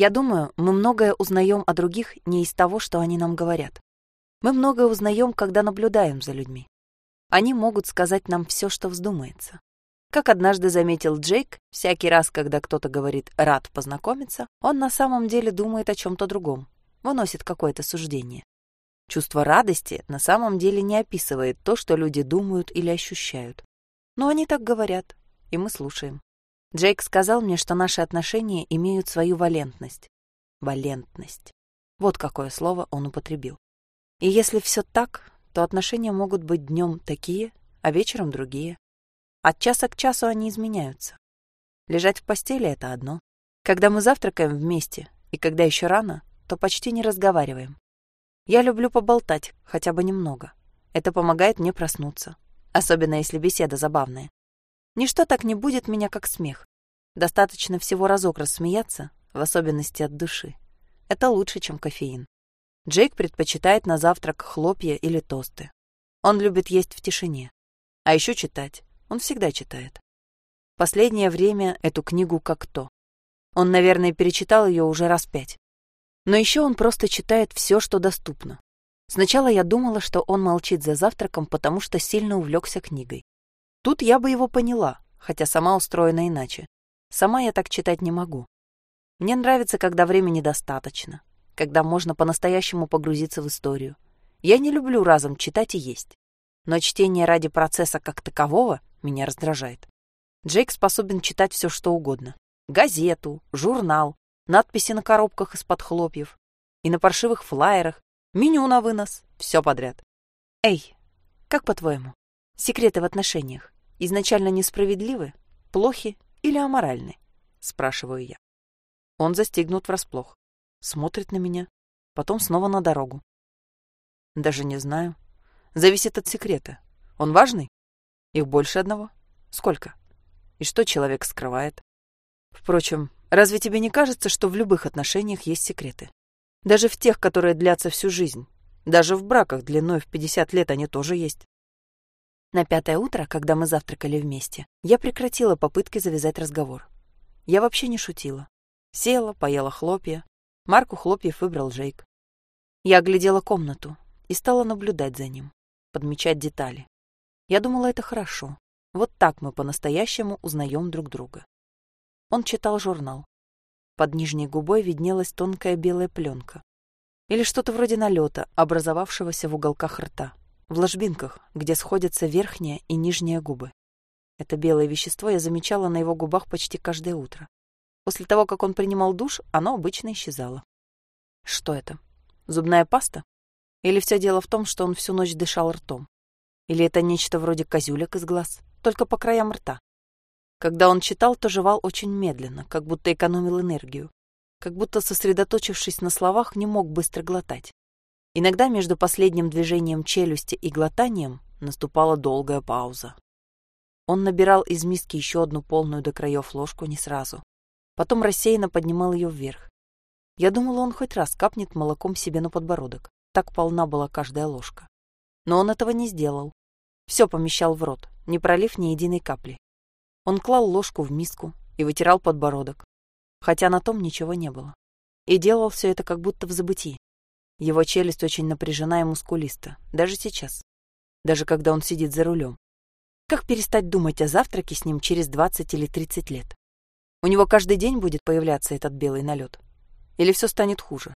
Я думаю, мы многое узнаем о других не из того, что они нам говорят. Мы многое узнаем, когда наблюдаем за людьми. Они могут сказать нам все, что вздумается. Как однажды заметил Джейк, всякий раз, когда кто-то говорит «рад познакомиться», он на самом деле думает о чем-то другом, выносит какое-то суждение. Чувство радости на самом деле не описывает то, что люди думают или ощущают. Но они так говорят, и мы слушаем. Джейк сказал мне, что наши отношения имеют свою валентность. Валентность. Вот какое слово он употребил. И если все так, то отношения могут быть днем такие, а вечером другие. От часа к часу они изменяются. Лежать в постели — это одно. Когда мы завтракаем вместе, и когда еще рано, то почти не разговариваем. Я люблю поболтать, хотя бы немного. Это помогает мне проснуться, особенно если беседа забавная. Ничто так не будет меня, как смех. Достаточно всего разок рассмеяться, в особенности от души. Это лучше, чем кофеин. Джейк предпочитает на завтрак хлопья или тосты. Он любит есть в тишине. А еще читать. Он всегда читает. Последнее время эту книгу как то. Он, наверное, перечитал ее уже раз пять. Но еще он просто читает все, что доступно. Сначала я думала, что он молчит за завтраком, потому что сильно увлекся книгой. Тут я бы его поняла, хотя сама устроена иначе. Сама я так читать не могу. Мне нравится, когда времени достаточно, когда можно по-настоящему погрузиться в историю. Я не люблю разом читать и есть. Но чтение ради процесса как такового меня раздражает. Джейк способен читать все, что угодно. Газету, журнал, надписи на коробках из-под хлопьев и на паршивых флаерах, меню на вынос, все подряд. Эй, как по-твоему, секреты в отношениях изначально несправедливы, плохи или аморальны? Спрашиваю я. Он застигнут врасплох, смотрит на меня, потом снова на дорогу. Даже не знаю. Зависит от секрета. Он важный? Их больше одного? Сколько? И что человек скрывает? Впрочем, разве тебе не кажется, что в любых отношениях есть секреты? Даже в тех, которые длятся всю жизнь. Даже в браках длиной в 50 лет они тоже есть. На пятое утро, когда мы завтракали вместе, я прекратила попытки завязать разговор. Я вообще не шутила. Села, поела хлопья. Марку хлопьев выбрал Джейк. Я оглядела комнату и стала наблюдать за ним, подмечать детали. Я думала, это хорошо. Вот так мы по-настоящему узнаем друг друга. Он читал журнал. Под нижней губой виднелась тонкая белая пленка. Или что-то вроде налета, образовавшегося в уголках рта, в ложбинках, где сходятся верхняя и нижняя губы. Это белое вещество я замечала на его губах почти каждое утро. После того, как он принимал душ, оно обычно исчезало. Что это? Зубная паста? Или все дело в том, что он всю ночь дышал ртом? Или это нечто вроде козюлек из глаз, только по краям рта? Когда он читал, то жевал очень медленно, как будто экономил энергию, как будто, сосредоточившись на словах, не мог быстро глотать. Иногда между последним движением челюсти и глотанием наступала долгая пауза. Он набирал из миски еще одну полную до краев ложку не сразу. Потом рассеянно поднимал ее вверх. Я думала, он хоть раз капнет молоком себе на подбородок. Так полна была каждая ложка. Но он этого не сделал. Все помещал в рот, не пролив ни единой капли. Он клал ложку в миску и вытирал подбородок, хотя на том ничего не было. И делал все это как будто в забытии. Его челюсть очень напряжена и мускулиста, даже сейчас. Даже когда он сидит за рулем. Как перестать думать о завтраке с ним через 20 или 30 лет? У него каждый день будет появляться этот белый налет? Или все станет хуже?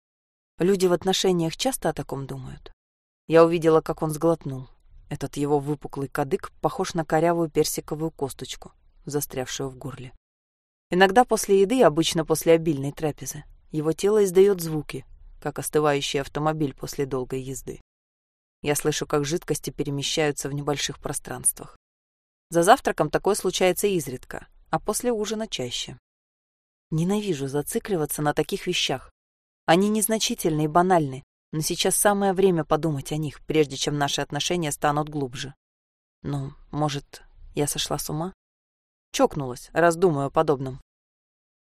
Люди в отношениях часто о таком думают. Я увидела, как он сглотнул. Этот его выпуклый кадык похож на корявую персиковую косточку, застрявшую в горле. Иногда после еды, обычно после обильной трапезы, его тело издает звуки, как остывающий автомобиль после долгой езды. Я слышу, как жидкости перемещаются в небольших пространствах. За завтраком такое случается изредка, а после ужина чаще. Ненавижу зацикливаться на таких вещах. Они незначительны и банальны, но сейчас самое время подумать о них, прежде чем наши отношения станут глубже. Ну, может, я сошла с ума? Чокнулась, раздумывая о подобном.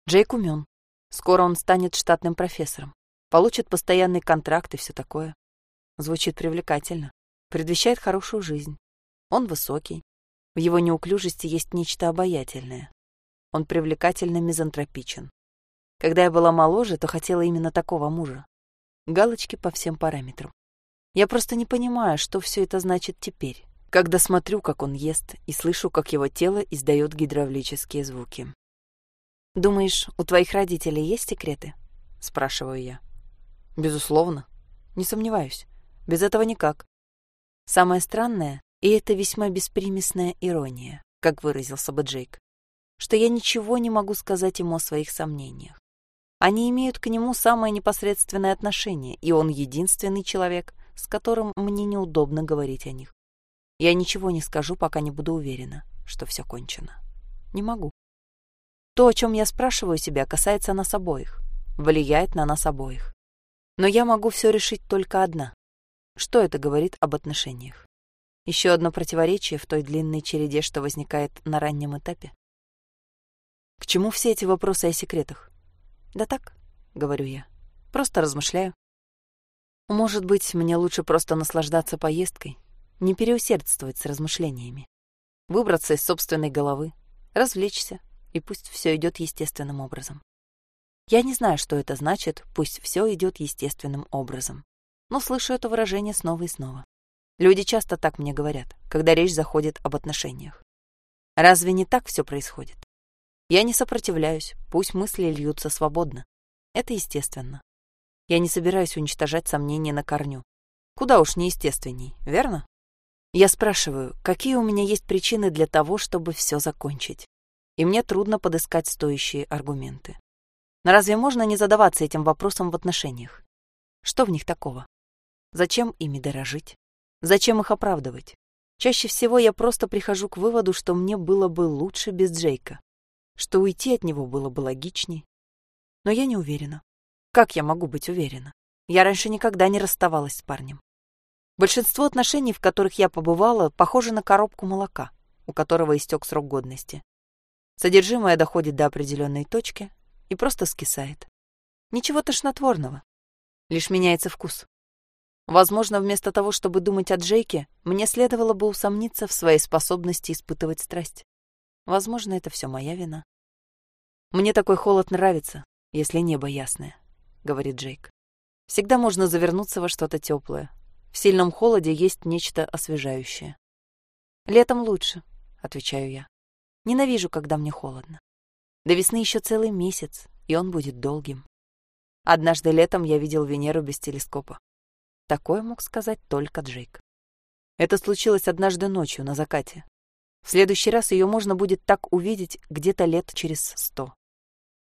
Джейк умен. Скоро он станет штатным профессором. Получит постоянный контракт и все такое. Звучит привлекательно. Предвещает хорошую жизнь. Он высокий. В его неуклюжести есть нечто обаятельное. Он привлекательно мизантропичен. Когда я была моложе, то хотела именно такого мужа. Галочки по всем параметрам. Я просто не понимаю, что все это значит теперь, когда смотрю, как он ест, и слышу, как его тело издает гидравлические звуки. «Думаешь, у твоих родителей есть секреты?» — спрашиваю я. «Безусловно. Не сомневаюсь. Без этого никак. Самое странное, и это весьма беспримесная ирония, как выразился бы Джейк, что я ничего не могу сказать ему о своих сомнениях. Они имеют к нему самое непосредственное отношение, и он единственный человек, с которым мне неудобно говорить о них. Я ничего не скажу, пока не буду уверена, что все кончено. Не могу. То, о чем я спрашиваю себя, касается нас обоих, влияет на нас обоих. Но я могу все решить только одна. Что это говорит об отношениях? Еще одно противоречие в той длинной череде, что возникает на раннем этапе. К чему все эти вопросы о секретах? Да так, говорю я. Просто размышляю. Может быть, мне лучше просто наслаждаться поездкой, не переусердствовать с размышлениями. Выбраться из собственной головы, развлечься, и пусть все идет естественным образом. Я не знаю, что это значит, пусть все идет естественным образом. Но слышу это выражение снова и снова. Люди часто так мне говорят, когда речь заходит об отношениях. Разве не так все происходит? Я не сопротивляюсь, пусть мысли льются свободно. Это естественно. Я не собираюсь уничтожать сомнения на корню. Куда уж неестественней, верно? Я спрашиваю, какие у меня есть причины для того, чтобы все закончить. И мне трудно подыскать стоящие аргументы. Но разве можно не задаваться этим вопросом в отношениях? Что в них такого? Зачем ими дорожить? Зачем их оправдывать? Чаще всего я просто прихожу к выводу, что мне было бы лучше без Джейка что уйти от него было бы логичней. Но я не уверена. Как я могу быть уверена? Я раньше никогда не расставалась с парнем. Большинство отношений, в которых я побывала, похожи на коробку молока, у которого истек срок годности. Содержимое доходит до определенной точки и просто скисает. Ничего тошнотворного. Лишь меняется вкус. Возможно, вместо того, чтобы думать о Джейке, мне следовало бы усомниться в своей способности испытывать страсть. Возможно, это все моя вина. «Мне такой холод нравится, если небо ясное», — говорит Джейк. «Всегда можно завернуться во что-то теплое. В сильном холоде есть нечто освежающее». «Летом лучше», — отвечаю я. «Ненавижу, когда мне холодно. До весны еще целый месяц, и он будет долгим. Однажды летом я видел Венеру без телескопа. Такое мог сказать только Джейк. Это случилось однажды ночью на закате, в следующий раз ее можно будет так увидеть где-то лет через сто.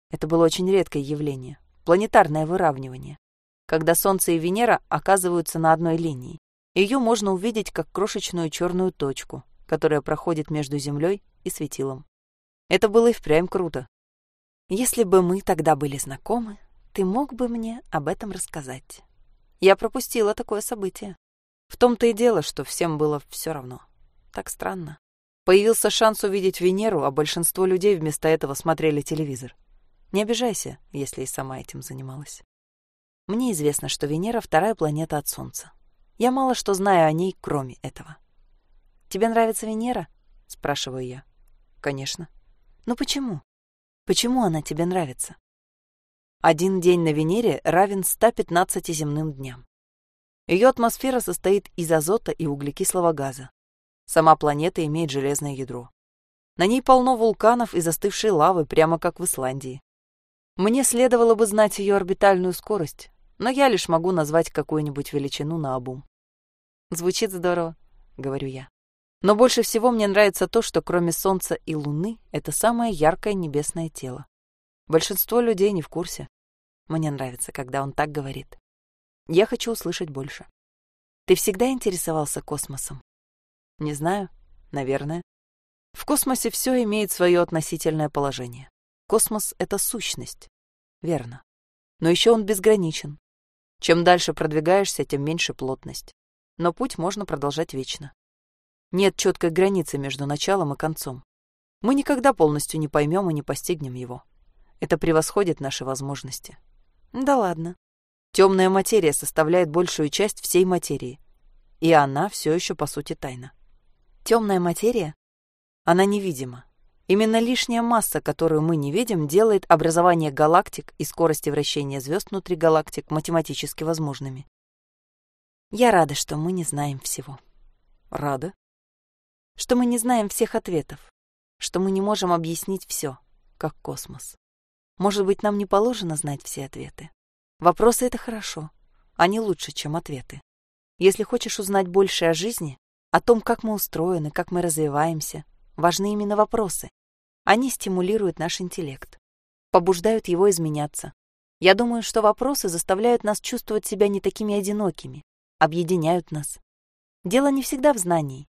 Это было очень редкое явление — планетарное выравнивание, когда Солнце и Венера оказываются на одной линии. Ее можно увидеть как крошечную черную точку, которая проходит между Землей и светилом. Это было и впрямь круто. Если бы мы тогда были знакомы, ты мог бы мне об этом рассказать. Я пропустила такое событие. В том-то и дело, что всем было все равно. Так странно. Появился шанс увидеть Венеру, а большинство людей вместо этого смотрели телевизор. Не обижайся, если и сама этим занималась. Мне известно, что Венера — вторая планета от Солнца. Я мало что знаю о ней, кроме этого. «Тебе нравится Венера?» — спрашиваю я. «Конечно». «Ну почему? Почему она тебе нравится?» Один день на Венере равен 115 земным дням. Ее атмосфера состоит из азота и углекислого газа, Сама планета имеет железное ядро. На ней полно вулканов и застывшей лавы, прямо как в Исландии. Мне следовало бы знать ее орбитальную скорость, но я лишь могу назвать какую-нибудь величину на обум. Звучит здорово, говорю я. Но больше всего мне нравится то, что кроме Солнца и Луны это самое яркое небесное тело. Большинство людей не в курсе. Мне нравится, когда он так говорит. Я хочу услышать больше. Ты всегда интересовался космосом? Не знаю. Наверное. В космосе все имеет свое относительное положение. Космос — это сущность. Верно. Но еще он безграничен. Чем дальше продвигаешься, тем меньше плотность. Но путь можно продолжать вечно. Нет четкой границы между началом и концом. Мы никогда полностью не поймем и не постигнем его. Это превосходит наши возможности. Да ладно. Темная материя составляет большую часть всей материи. И она все еще, по сути, тайна. Темная материя? Она невидима. Именно лишняя масса, которую мы не видим, делает образование галактик и скорости вращения звезд внутри галактик математически возможными. Я рада, что мы не знаем всего. Рада? Что мы не знаем всех ответов, что мы не можем объяснить все, как космос. Может быть, нам не положено знать все ответы. Вопросы — это хорошо. Они лучше, чем ответы. Если хочешь узнать больше о жизни, о том, как мы устроены, как мы развиваемся, важны именно вопросы, они стимулируют наш интеллект, побуждают его изменяться. Я думаю, что вопросы заставляют нас чувствовать себя не такими одинокими, объединяют нас. Дело не всегда в знании.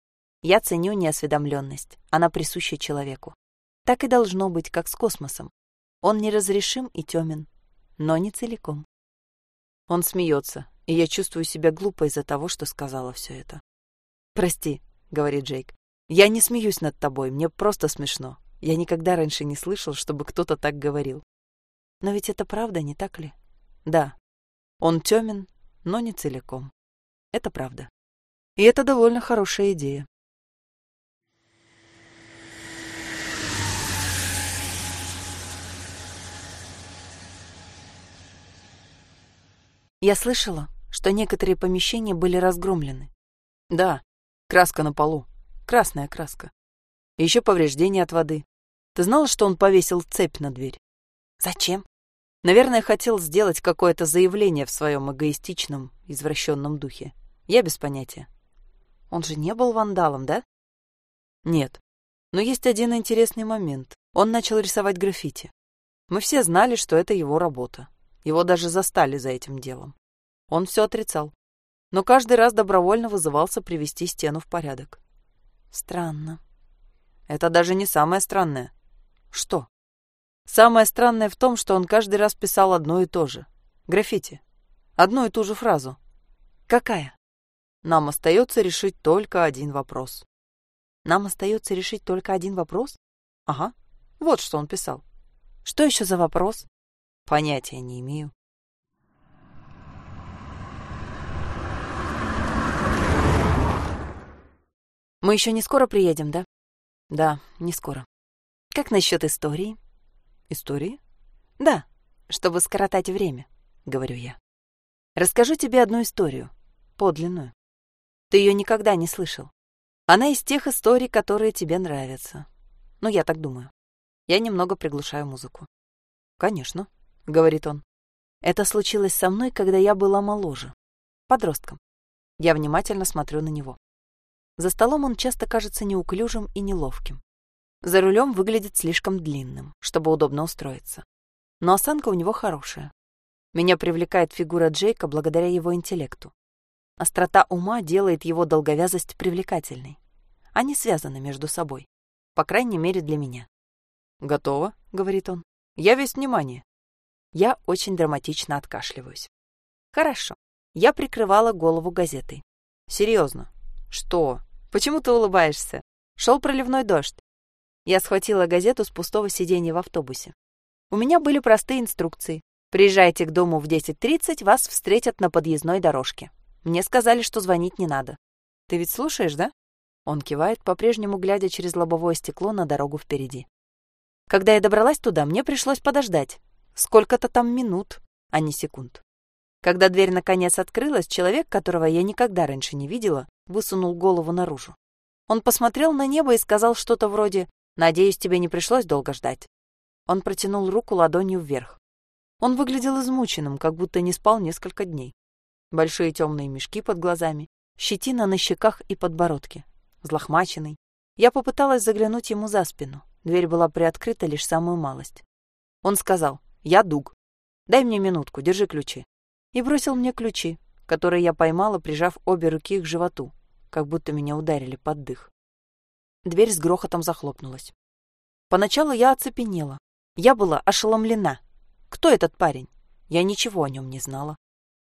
Я ценю неосведомленность, она присуща человеку. Так и должно быть, как с космосом. Он неразрешим и темен, но не целиком. Он смеется, и я чувствую себя глупо из-за того, что сказала все это. «Прости», — говорит Джейк. «Я не смеюсь над тобой, мне просто смешно. Я никогда раньше не слышал, чтобы кто-то так говорил. Но ведь это правда, не так ли? Да. Он тёмен, но не целиком. Это правда. И это довольно хорошая идея. Я слышала, что некоторые помещения были разгромлены. Да, краска на полу. Красная краска. Еще повреждения от воды. Ты знала, что он повесил цепь на дверь? Зачем? Наверное, хотел сделать какое-то заявление в своем эгоистичном, извращенном духе. Я без понятия. Он же не был вандалом, да? Нет. Но есть один интересный момент. Он начал рисовать граффити. Мы все знали, что это его работа. Его даже застали за этим делом. Он все отрицал. Но каждый раз добровольно вызывался привести стену в порядок. Странно. Это даже не самое странное. Что? Самое странное в том, что он каждый раз писал одно и то же. Граффити. Одну и ту же фразу. Какая? Нам остается решить только один вопрос. Нам остается решить только один вопрос? Ага. Вот что он писал. Что еще за вопрос? Понятия не имею. Мы еще не скоро приедем, да? Да, не скоро. Как насчет истории? Истории? Да, чтобы скоротать время, говорю я. Расскажу тебе одну историю, подлинную. Ты ее никогда не слышал. Она из тех историй, которые тебе нравятся. Ну, я так думаю. Я немного приглушаю музыку. Конечно, говорит он. Это случилось со мной, когда я была моложе, подростком. Я внимательно смотрю на него. За столом он часто кажется неуклюжим и неловким. За рулем выглядит слишком длинным, чтобы удобно устроиться. Но осанка у него хорошая. Меня привлекает фигура Джейка благодаря его интеллекту. Острота ума делает его долговязость привлекательной. Они связаны между собой. По крайней мере, для меня. «Готово», — говорит он. «Я весь внимание». Я очень драматично откашливаюсь. «Хорошо». Я прикрывала голову газетой. «Серьезно?» «Что? Почему ты улыбаешься? Шел проливной дождь. Я схватила газету с пустого сиденья в автобусе. У меня были простые инструкции. Приезжайте к дому в 10.30, вас встретят на подъездной дорожке. Мне сказали, что звонить не надо. Ты ведь слушаешь, да? Он кивает, по-прежнему глядя через лобовое стекло на дорогу впереди. Когда я добралась туда, мне пришлось подождать. Сколько-то там минут, а не секунд. Когда дверь наконец открылась, человек, которого я никогда раньше не видела, высунул голову наружу. Он посмотрел на небо и сказал что-то вроде «Надеюсь, тебе не пришлось долго ждать». Он протянул руку ладонью вверх. Он выглядел измученным, как будто не спал несколько дней. Большие темные мешки под глазами, щетина на щеках и подбородке, взлохмаченный. Я попыталась заглянуть ему за спину. Дверь была приоткрыта лишь самую малость. Он сказал «Я Дуг. Дай мне минутку, держи ключи». И бросил мне ключи, которые я поймала, прижав обе руки к животу, как будто меня ударили под дых. Дверь с грохотом захлопнулась. Поначалу я оцепенела. Я была ошеломлена. Кто этот парень? Я ничего о нем не знала.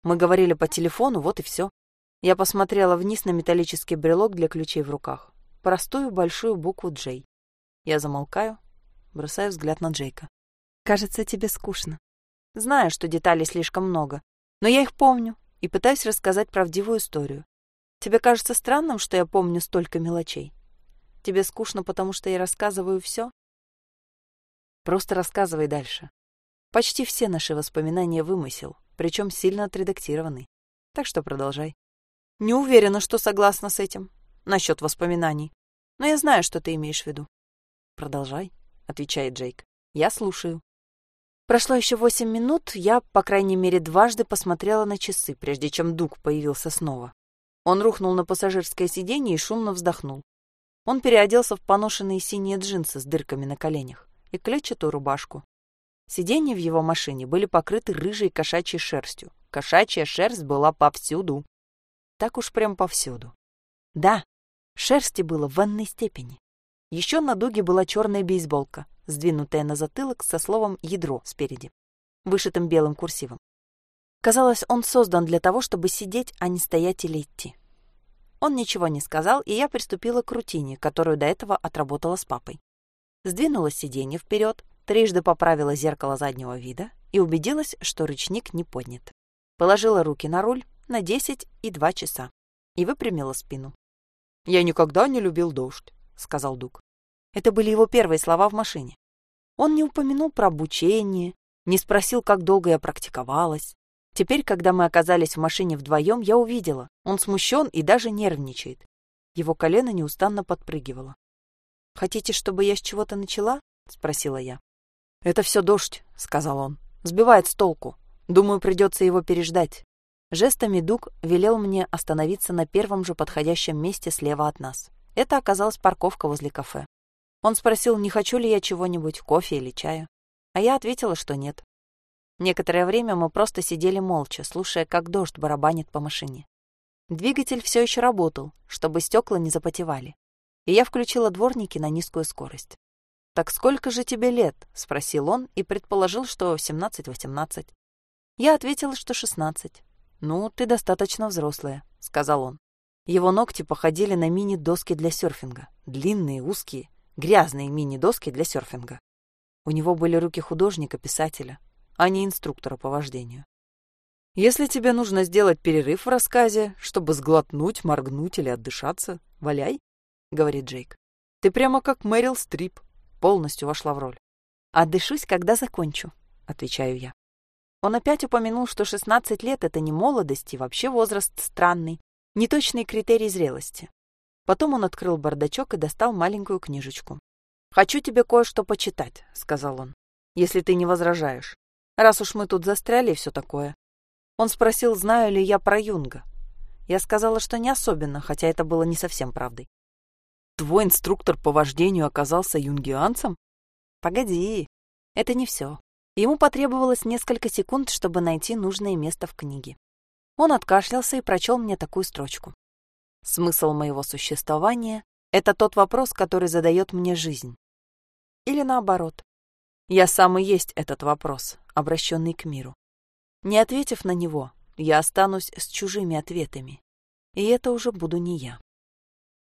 Мы говорили по телефону, вот и все. Я посмотрела вниз на металлический брелок для ключей в руках. Простую большую букву «Джей». Я замолкаю, бросаю взгляд на Джейка. «Кажется, тебе скучно. Знаю, что деталей слишком много, но я их помню и пытаюсь рассказать правдивую историю. Тебе кажется странным, что я помню столько мелочей? Тебе скучно, потому что я рассказываю все? Просто рассказывай дальше. Почти все наши воспоминания вымысел, причем сильно отредактированный. Так что продолжай. Не уверена, что согласна с этим, насчет воспоминаний. Но я знаю, что ты имеешь в виду. Продолжай, отвечает Джейк. Я слушаю. Прошло еще восемь минут, я, по крайней мере, дважды посмотрела на часы, прежде чем Дуг появился снова. Он рухнул на пассажирское сиденье и шумно вздохнул. Он переоделся в поношенные синие джинсы с дырками на коленях и клетчатую рубашку. Сиденья в его машине были покрыты рыжей кошачьей шерстью. Кошачья шерсть была повсюду. Так уж прям повсюду. Да, шерсти было в ванной степени. Еще на дуге была черная бейсболка, сдвинутая на затылок со словом «ядро» спереди, вышитым белым курсивом. Казалось, он создан для того, чтобы сидеть, а не стоять или идти. Он ничего не сказал, и я приступила к рутине, которую до этого отработала с папой. Сдвинула сиденье вперед, трижды поправила зеркало заднего вида и убедилась, что рычник не поднят. Положила руки на руль на 10 и 2 часа и выпрямила спину. «Я никогда не любил дождь», — сказал Дуг. Это были его первые слова в машине. Он не упомянул про обучение, не спросил, как долго я практиковалась. Теперь, когда мы оказались в машине вдвоем, я увидела, он смущен и даже нервничает. Его колено неустанно подпрыгивало. «Хотите, чтобы я с чего-то начала?» — спросила я. «Это все дождь», — сказал он. «Сбивает с толку. Думаю, придется его переждать». Жестами Дуг велел мне остановиться на первом же подходящем месте слева от нас. Это оказалась парковка возле кафе. Он спросил, не хочу ли я чего-нибудь, кофе или чаю. А я ответила, что нет. Некоторое время мы просто сидели молча, слушая, как дождь барабанит по машине. Двигатель все еще работал, чтобы стекла не запотевали. И я включила дворники на низкую скорость. «Так сколько же тебе лет?» — спросил он и предположил, что 17-18. Я ответила, что 16. «Ну, ты достаточно взрослая», — сказал он. Его ногти походили на мини-доски для серфинга. Длинные, узкие, грязные мини-доски для серфинга. У него были руки художника-писателя, а не инструктора по вождению. «Если тебе нужно сделать перерыв в рассказе, чтобы сглотнуть, моргнуть или отдышаться, валяй», — говорит Джейк. «Ты прямо как Мэрил Стрип, полностью вошла в роль». «Отдышусь, когда закончу», — отвечаю я. Он опять упомянул, что 16 лет — это не молодость и вообще возраст странный, неточный критерий зрелости. Потом он открыл бардачок и достал маленькую книжечку. «Хочу тебе кое-что почитать», — сказал он, — «если ты не возражаешь. Раз уж мы тут застряли и все такое». Он спросил, знаю ли я про Юнга. Я сказала, что не особенно, хотя это было не совсем правдой. «Твой инструктор по вождению оказался юнгианцем?» «Погоди, это не все. Ему потребовалось несколько секунд, чтобы найти нужное место в книге. Он откашлялся и прочел мне такую строчку. Смысл моего существования — это тот вопрос, который задает мне жизнь. Или наоборот. Я сам и есть этот вопрос, обращенный к миру. Не ответив на него, я останусь с чужими ответами. И это уже буду не я.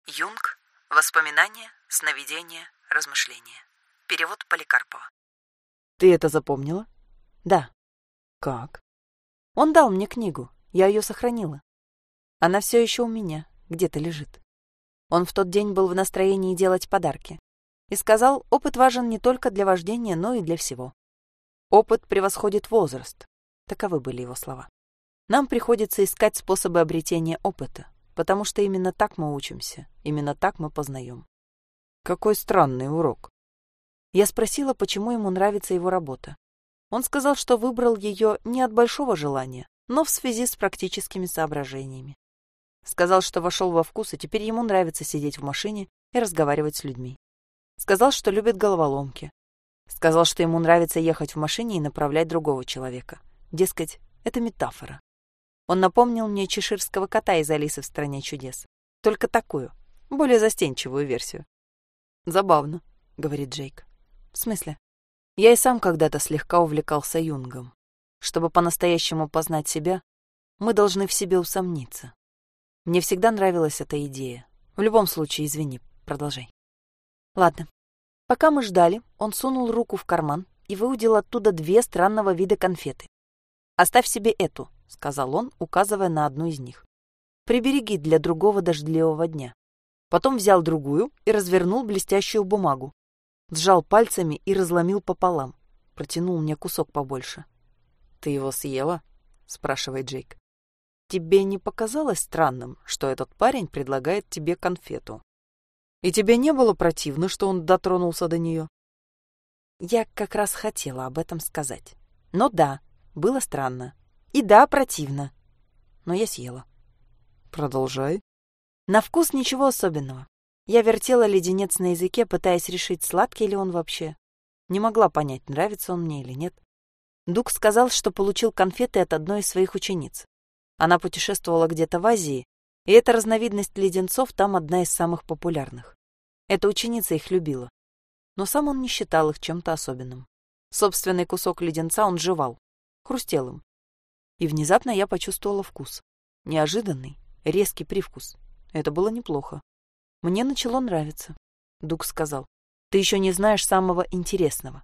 Юнг. Воспоминания, сновидения, размышления. Перевод Поликарпова. Ты это запомнила? Да. Как? Он дал мне книгу, я ее сохранила. Она все еще у меня, где-то лежит. Он в тот день был в настроении делать подарки и сказал, опыт важен не только для вождения, но и для всего. Опыт превосходит возраст. Таковы были его слова. Нам приходится искать способы обретения опыта, потому что именно так мы учимся, именно так мы познаем. Какой странный урок. Я спросила, почему ему нравится его работа. Он сказал, что выбрал ее не от большого желания, но в связи с практическими соображениями. Сказал, что вошел во вкус, и теперь ему нравится сидеть в машине и разговаривать с людьми. Сказал, что любит головоломки. Сказал, что ему нравится ехать в машине и направлять другого человека. Дескать, это метафора. Он напомнил мне чеширского кота из «Алисы в стране чудес». Только такую, более застенчивую версию. «Забавно», — говорит Джейк. «В смысле?» Я и сам когда-то слегка увлекался Юнгом. Чтобы по-настоящему познать себя, мы должны в себе усомниться. Мне всегда нравилась эта идея. В любом случае, извини, продолжай. Ладно. Пока мы ждали, он сунул руку в карман и выудил оттуда две странного вида конфеты. «Оставь себе эту», — сказал он, указывая на одну из них. «Прибереги для другого дождливого дня». Потом взял другую и развернул блестящую бумагу. Сжал пальцами и разломил пополам. Протянул мне кусок побольше. «Ты его съела?» — спрашивает Джейк. «Тебе не показалось странным, что этот парень предлагает тебе конфету? И тебе не было противно, что он дотронулся до нее?» Я как раз хотела об этом сказать. Но да, было странно. И да, противно. Но я съела. Продолжай. На вкус ничего особенного. Я вертела леденец на языке, пытаясь решить, сладкий ли он вообще. Не могла понять, нравится он мне или нет. Дук сказал, что получил конфеты от одной из своих учениц. Она путешествовала где-то в Азии, и эта разновидность леденцов там одна из самых популярных. Эта ученица их любила. Но сам он не считал их чем-то особенным. Собственный кусок леденца он жевал, хрустел им. И внезапно я почувствовала вкус. Неожиданный, резкий привкус. Это было неплохо. Мне начало нравиться. Дук сказал. Ты еще не знаешь самого интересного.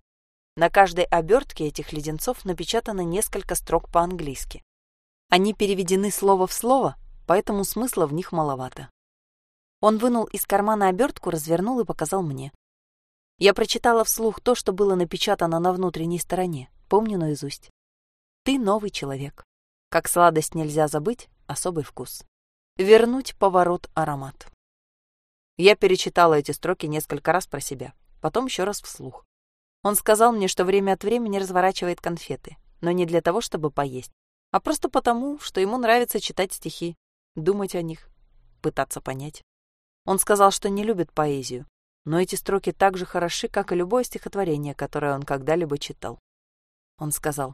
На каждой обертке этих леденцов напечатано несколько строк по-английски. Они переведены слово в слово, поэтому смысла в них маловато. Он вынул из кармана обертку, развернул и показал мне. Я прочитала вслух то, что было напечатано на внутренней стороне, помню наизусть. Ты новый человек. Как сладость нельзя забыть, особый вкус. Вернуть поворот аромат. Я перечитала эти строки несколько раз про себя, потом еще раз вслух. Он сказал мне, что время от времени разворачивает конфеты, но не для того, чтобы поесть, а просто потому, что ему нравится читать стихи, думать о них, пытаться понять. Он сказал, что не любит поэзию, но эти строки так же хороши, как и любое стихотворение, которое он когда-либо читал. Он сказал,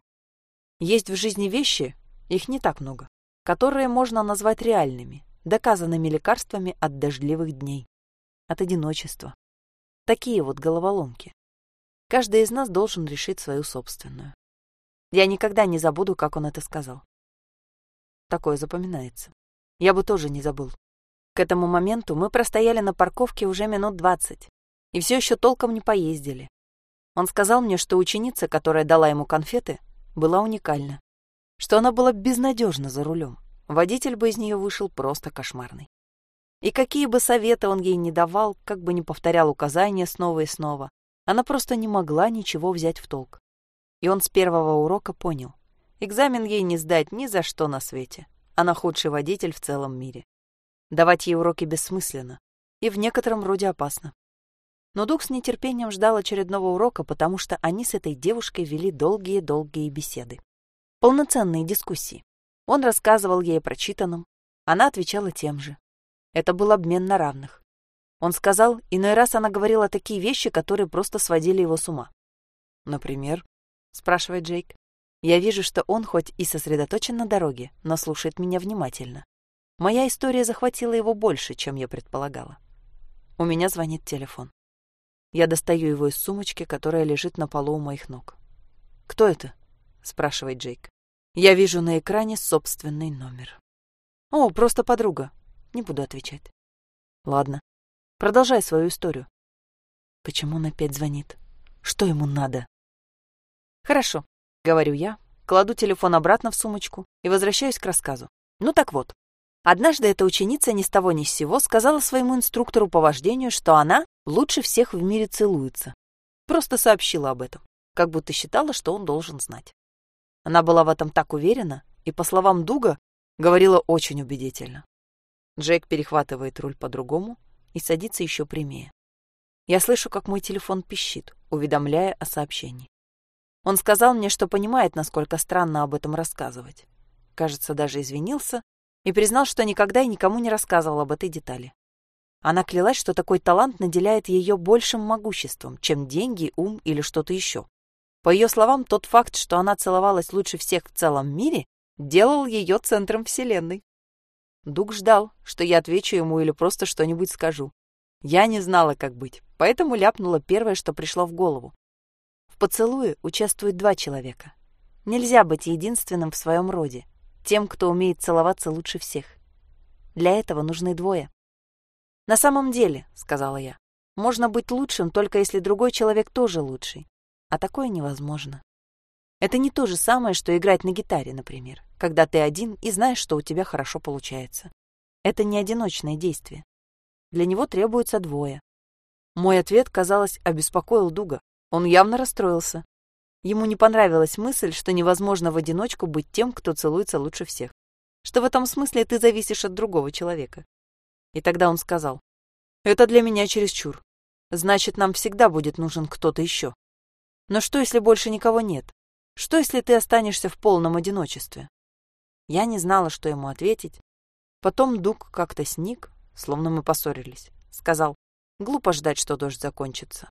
«Есть в жизни вещи, их не так много, которые можно назвать реальными, доказанными лекарствами от дождливых дней, от одиночества. Такие вот головоломки. Каждый из нас должен решить свою собственную. Я никогда не забуду, как он это сказал. Такое запоминается. Я бы тоже не забыл. К этому моменту мы простояли на парковке уже минут двадцать и все еще толком не поездили. Он сказал мне, что ученица, которая дала ему конфеты, была уникальна, что она была безнадежна за рулем. Водитель бы из нее вышел просто кошмарный. И какие бы советы он ей не давал, как бы не повторял указания снова и снова, она просто не могла ничего взять в толк. И он с первого урока понял, экзамен ей не сдать ни за что на свете. Она худший водитель в целом мире. Давать ей уроки бессмысленно и в некотором роде опасно. Но Дух с нетерпением ждал очередного урока, потому что они с этой девушкой вели долгие-долгие беседы. Полноценные дискуссии. Он рассказывал ей о прочитанном, она отвечала тем же. Это был обмен на равных. Он сказал, иной раз она говорила такие вещи, которые просто сводили его с ума. «Например?» — спрашивает Джейк. Я вижу, что он хоть и сосредоточен на дороге, но слушает меня внимательно. Моя история захватила его больше, чем я предполагала. У меня звонит телефон. Я достаю его из сумочки, которая лежит на полу у моих ног. «Кто это?» — спрашивает Джейк. Я вижу на экране собственный номер. «О, просто подруга. Не буду отвечать». «Ладно. Продолжай свою историю». Почему он опять звонит? Что ему надо? «Хорошо», — говорю я, кладу телефон обратно в сумочку и возвращаюсь к рассказу. Ну так вот, Однажды эта ученица ни с того ни с сего сказала своему инструктору по вождению, что она лучше всех в мире целуется. Просто сообщила об этом, как будто считала, что он должен знать. Она была в этом так уверена и, по словам Дуга, говорила очень убедительно. Джек перехватывает руль по-другому и садится еще прямее. Я слышу, как мой телефон пищит, уведомляя о сообщении. Он сказал мне, что понимает, насколько странно об этом рассказывать. Кажется, даже извинился и признал, что никогда и никому не рассказывал об этой детали. Она клялась, что такой талант наделяет ее большим могуществом, чем деньги, ум или что-то еще. По ее словам, тот факт, что она целовалась лучше всех в целом мире, делал ее центром вселенной. Дуг ждал, что я отвечу ему или просто что-нибудь скажу. Я не знала, как быть, поэтому ляпнула первое, что пришло в голову. Поцелуе участвуют два человека. Нельзя быть единственным в своем роде тем, кто умеет целоваться лучше всех. Для этого нужны двое. «На самом деле», — сказала я, — «можно быть лучшим, только если другой человек тоже лучший. А такое невозможно. Это не то же самое, что играть на гитаре, например, когда ты один и знаешь, что у тебя хорошо получается. Это не одиночное действие. Для него требуется двое. Мой ответ, казалось, обеспокоил Дуга. Он явно расстроился. Ему не понравилась мысль, что невозможно в одиночку быть тем, кто целуется лучше всех. Что в этом смысле ты зависишь от другого человека. И тогда он сказал, «Это для меня чересчур. Значит, нам всегда будет нужен кто-то еще. Но что, если больше никого нет? Что, если ты останешься в полном одиночестве?» Я не знала, что ему ответить. Потом Дуг как-то сник, словно мы поссорились. Сказал, глупо ждать, что дождь закончится.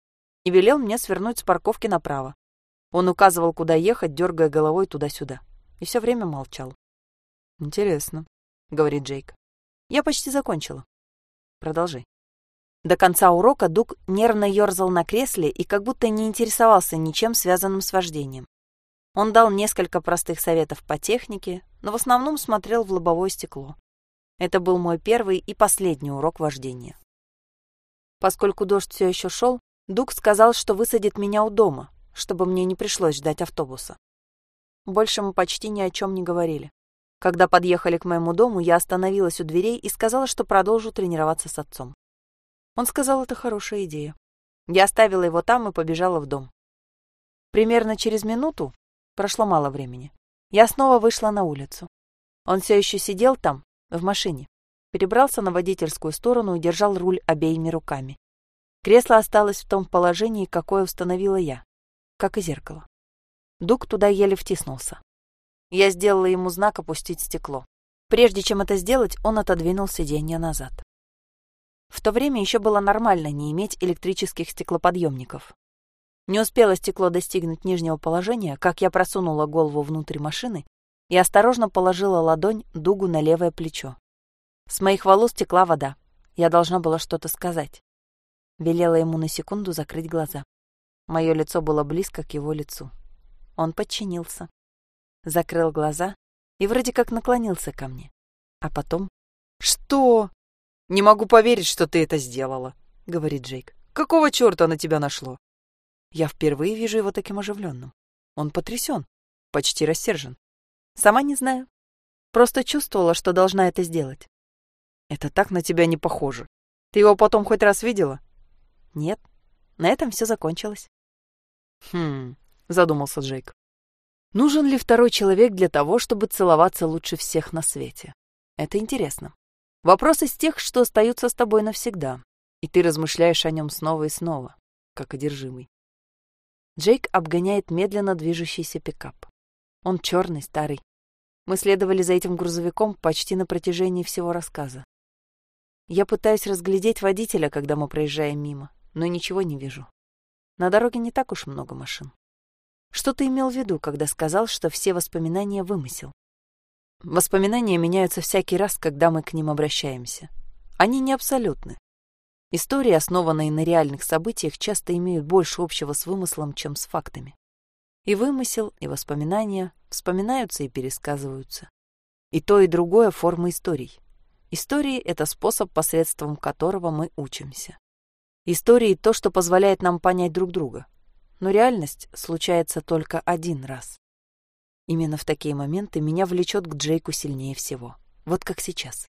И велел мне свернуть с парковки направо. Он указывал, куда ехать, дергая головой туда-сюда. И все время молчал. «Интересно», — говорит Джейк. «Я почти закончила. Продолжи». До конца урока Дуг нервно ерзал на кресле и как будто не интересовался ничем, связанным с вождением. Он дал несколько простых советов по технике, но в основном смотрел в лобовое стекло. Это был мой первый и последний урок вождения. Поскольку дождь все еще шел, Дуг сказал, что высадит меня у дома, чтобы мне не пришлось ждать автобуса. Больше мы почти ни о чем не говорили. Когда подъехали к моему дому, я остановилась у дверей и сказала, что продолжу тренироваться с отцом. Он сказал, это хорошая идея. Я оставила его там и побежала в дом. Примерно через минуту, прошло мало времени, я снова вышла на улицу. Он все еще сидел там, в машине, перебрался на водительскую сторону и держал руль обеими руками. Кресло осталось в том положении, какое установила я как и зеркало. Дуг туда еле втиснулся. Я сделала ему знак опустить стекло. Прежде чем это сделать, он отодвинул сиденье назад. В то время еще было нормально не иметь электрических стеклоподъемников. Не успело стекло достигнуть нижнего положения, как я просунула голову внутрь машины и осторожно положила ладонь Дугу на левое плечо. С моих волос текла вода. Я должна была что-то сказать. Велела ему на секунду закрыть глаза. Мое лицо было близко к его лицу. Он подчинился. Закрыл глаза и вроде как наклонился ко мне. А потом... «Что? Не могу поверить, что ты это сделала», — говорит Джейк. «Какого черта на тебя нашло?» Я впервые вижу его таким оживленным. Он потрясен, почти рассержен. Сама не знаю. Просто чувствовала, что должна это сделать. Это так на тебя не похоже. Ты его потом хоть раз видела? Нет. На этом все закончилось. Хм, задумался Джейк. Нужен ли второй человек для того, чтобы целоваться лучше всех на свете? Это интересно. Вопрос из тех, что остаются с тобой навсегда, и ты размышляешь о нем снова и снова, как одержимый. Джейк обгоняет медленно движущийся пикап. Он черный, старый. Мы следовали за этим грузовиком почти на протяжении всего рассказа. Я пытаюсь разглядеть водителя, когда мы проезжаем мимо, но ничего не вижу. На дороге не так уж много машин. Что ты имел в виду, когда сказал, что все воспоминания вымысел? Воспоминания меняются всякий раз, когда мы к ним обращаемся. Они не абсолютны. Истории, основанные на реальных событиях, часто имеют больше общего с вымыслом, чем с фактами. И вымысел, и воспоминания вспоминаются и пересказываются. И то, и другое — форма историй. Истории — это способ, посредством которого мы учимся. Истории — то, что позволяет нам понять друг друга. Но реальность случается только один раз. Именно в такие моменты меня влечет к Джейку сильнее всего. Вот как сейчас.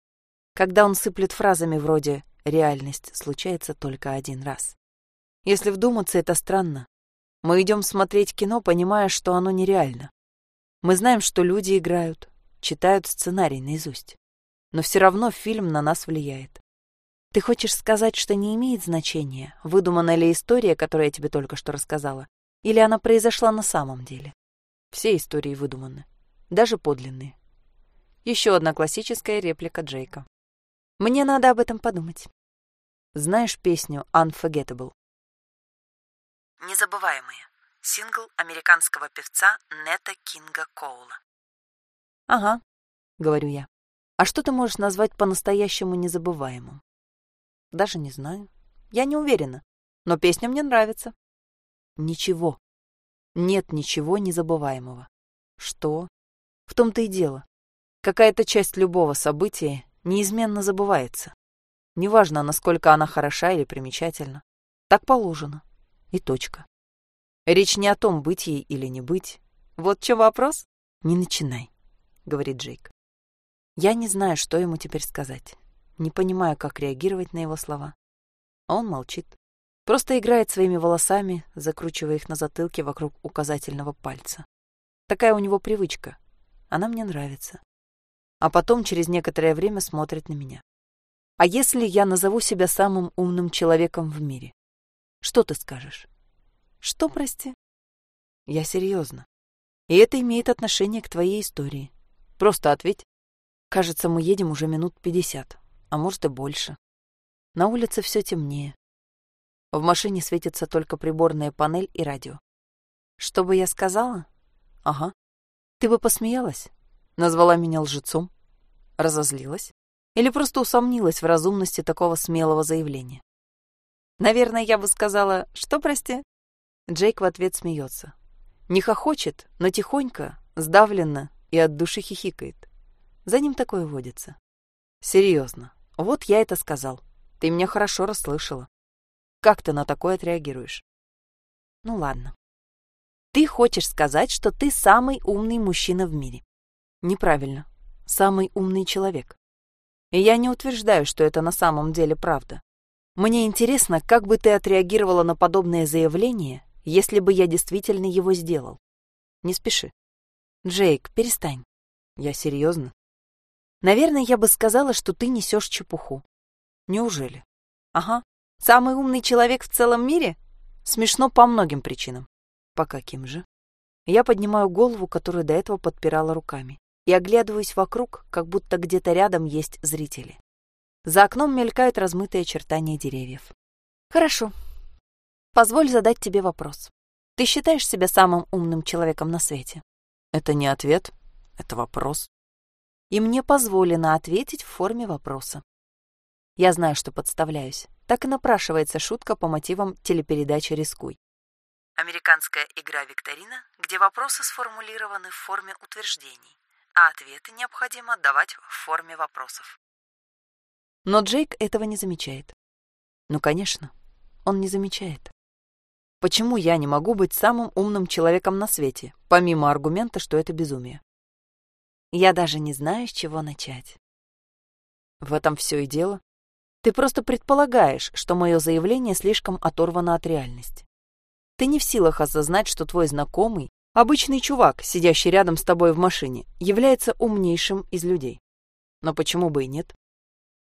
Когда он сыплет фразами вроде «реальность случается только один раз». Если вдуматься, это странно. Мы идем смотреть кино, понимая, что оно нереально. Мы знаем, что люди играют, читают сценарий наизусть. Но все равно фильм на нас влияет. Ты хочешь сказать, что не имеет значения, выдуманная ли история, которую я тебе только что рассказала, или она произошла на самом деле? Все истории выдуманы, даже подлинные. Еще одна классическая реплика Джейка. Мне надо об этом подумать. Знаешь песню Unforgettable? Незабываемые. Сингл американского певца Нета Кинга Коула. Ага, говорю я. А что ты можешь назвать по-настоящему незабываемым? Даже не знаю. Я не уверена. Но песня мне нравится. Ничего. Нет ничего незабываемого. Что? В том-то и дело. Какая-то часть любого события неизменно забывается. Неважно, насколько она хороша или примечательна. Так положено. И точка. Речь не о том, быть ей или не быть. Вот что вопрос? Не начинай, говорит Джейк. Я не знаю, что ему теперь сказать не понимаю, как реагировать на его слова. Он молчит. Просто играет своими волосами, закручивая их на затылке вокруг указательного пальца. Такая у него привычка. Она мне нравится. А потом через некоторое время смотрит на меня. А если я назову себя самым умным человеком в мире? Что ты скажешь? Что, прости? Я серьезно. И это имеет отношение к твоей истории. Просто ответь. Кажется, мы едем уже минут пятьдесят, а может и больше. На улице все темнее. В машине светится только приборная панель и радио. Что бы я сказала? Ага. Ты бы посмеялась? Назвала меня лжецом? Разозлилась? Или просто усомнилась в разумности такого смелого заявления? Наверное, я бы сказала, что, прости? Джейк в ответ смеется. Не хохочет, но тихонько, сдавленно и от души хихикает. За ним такое водится. Серьезно, вот я это сказал. Ты меня хорошо расслышала. Как ты на такое отреагируешь? Ну ладно. Ты хочешь сказать, что ты самый умный мужчина в мире. Неправильно. Самый умный человек. И я не утверждаю, что это на самом деле правда. Мне интересно, как бы ты отреагировала на подобное заявление, если бы я действительно его сделал. Не спеши. Джейк, перестань. Я серьезно. Наверное, я бы сказала, что ты несешь чепуху. Неужели? Ага. Самый умный человек в целом мире? Смешно по многим причинам. По каким же? Я поднимаю голову, которую до этого подпирала руками, и оглядываюсь вокруг, как будто где-то рядом есть зрители. За окном мелькают размытые очертания деревьев. Хорошо. Позволь задать тебе вопрос. Ты считаешь себя самым умным человеком на свете? Это не ответ, это вопрос. И мне позволено ответить в форме вопроса. Я знаю, что подставляюсь. Так и напрашивается шутка по мотивам телепередачи «Рискуй». Американская игра-викторина, где вопросы сформулированы в форме утверждений, а ответы необходимо давать в форме вопросов. Но Джейк этого не замечает. Ну, конечно, он не замечает. Почему я не могу быть самым умным человеком на свете, помимо аргумента, что это безумие? Я даже не знаю, с чего начать. В этом все и дело. Ты просто предполагаешь, что мое заявление слишком оторвано от реальности. Ты не в силах осознать, что твой знакомый, обычный чувак, сидящий рядом с тобой в машине, является умнейшим из людей. Но почему бы и нет?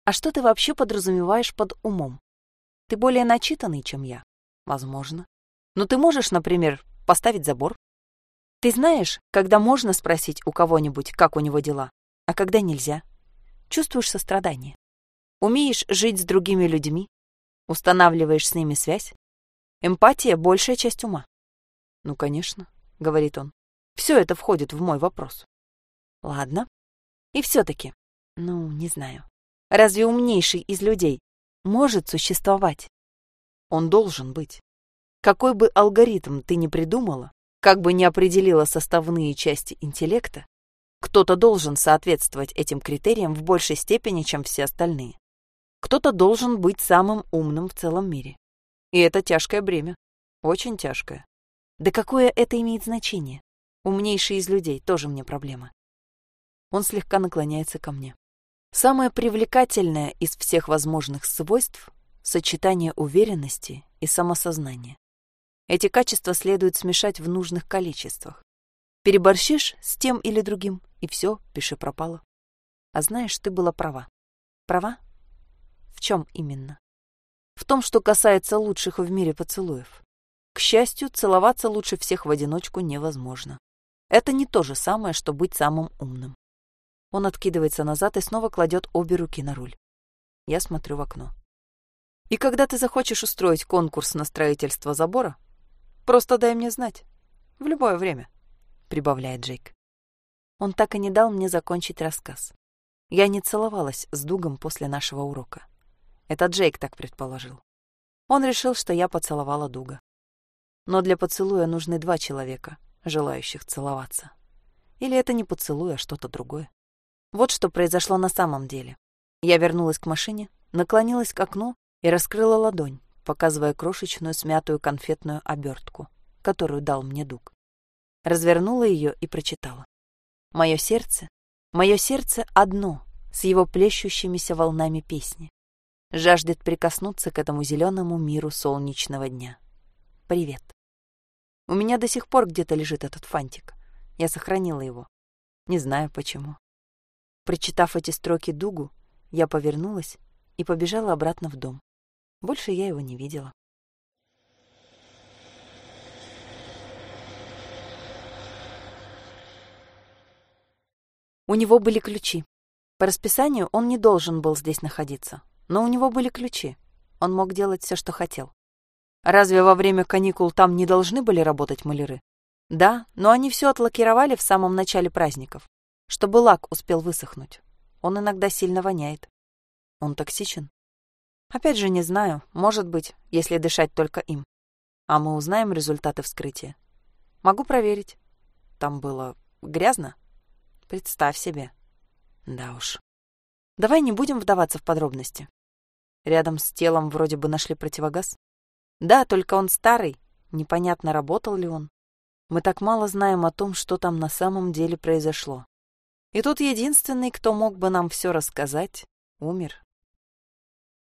А что ты вообще подразумеваешь под умом? Ты более начитанный, чем я? Возможно. Но ты можешь, например, поставить забор? Ты знаешь, когда можно спросить у кого-нибудь, как у него дела, а когда нельзя? Чувствуешь сострадание? Умеешь жить с другими людьми? Устанавливаешь с ними связь? Эмпатия — большая часть ума. Ну, конечно, — говорит он. Все это входит в мой вопрос. Ладно. И все-таки, ну, не знаю. Разве умнейший из людей может существовать? Он должен быть. Какой бы алгоритм ты ни придумала, как бы ни определила составные части интеллекта, кто-то должен соответствовать этим критериям в большей степени, чем все остальные. Кто-то должен быть самым умным в целом мире. И это тяжкое бремя. Очень тяжкое. Да какое это имеет значение? Умнейший из людей тоже мне проблема. Он слегка наклоняется ко мне. Самое привлекательное из всех возможных свойств — сочетание уверенности и самосознания. Эти качества следует смешать в нужных количествах. Переборщишь с тем или другим, и все, пиши пропало. А знаешь, ты была права. Права? В чем именно? В том, что касается лучших в мире поцелуев. К счастью, целоваться лучше всех в одиночку невозможно. Это не то же самое, что быть самым умным. Он откидывается назад и снова кладет обе руки на руль. Я смотрю в окно. И когда ты захочешь устроить конкурс на строительство забора, просто дай мне знать. В любое время, — прибавляет Джейк. Он так и не дал мне закончить рассказ. Я не целовалась с Дугом после нашего урока. Это Джейк так предположил. Он решил, что я поцеловала Дуга. Но для поцелуя нужны два человека, желающих целоваться. Или это не поцелуй, а что-то другое. Вот что произошло на самом деле. Я вернулась к машине, наклонилась к окну и раскрыла ладонь, показывая крошечную смятую конфетную обертку, которую дал мне Дуг. Развернула ее и прочитала. Мое сердце, мое сердце одно, с его плещущимися волнами песни. жаждет прикоснуться к этому зеленому миру солнечного дня. Привет. У меня до сих пор где-то лежит этот фантик. Я сохранила его. Не знаю почему. Прочитав эти строки Дугу, я повернулась и побежала обратно в дом. Больше я его не видела. У него были ключи. По расписанию он не должен был здесь находиться, но у него были ключи. Он мог делать все, что хотел. Разве во время каникул там не должны были работать маляры? Да, но они все отлакировали в самом начале праздников, чтобы лак успел высохнуть. Он иногда сильно воняет. Он токсичен? Опять же, не знаю. Может быть, если дышать только им. А мы узнаем результаты вскрытия. Могу проверить. Там было грязно? Представь себе. Да уж. Давай не будем вдаваться в подробности. Рядом с телом вроде бы нашли противогаз. Да, только он старый. Непонятно, работал ли он. Мы так мало знаем о том, что там на самом деле произошло. И тут единственный, кто мог бы нам все рассказать, умер.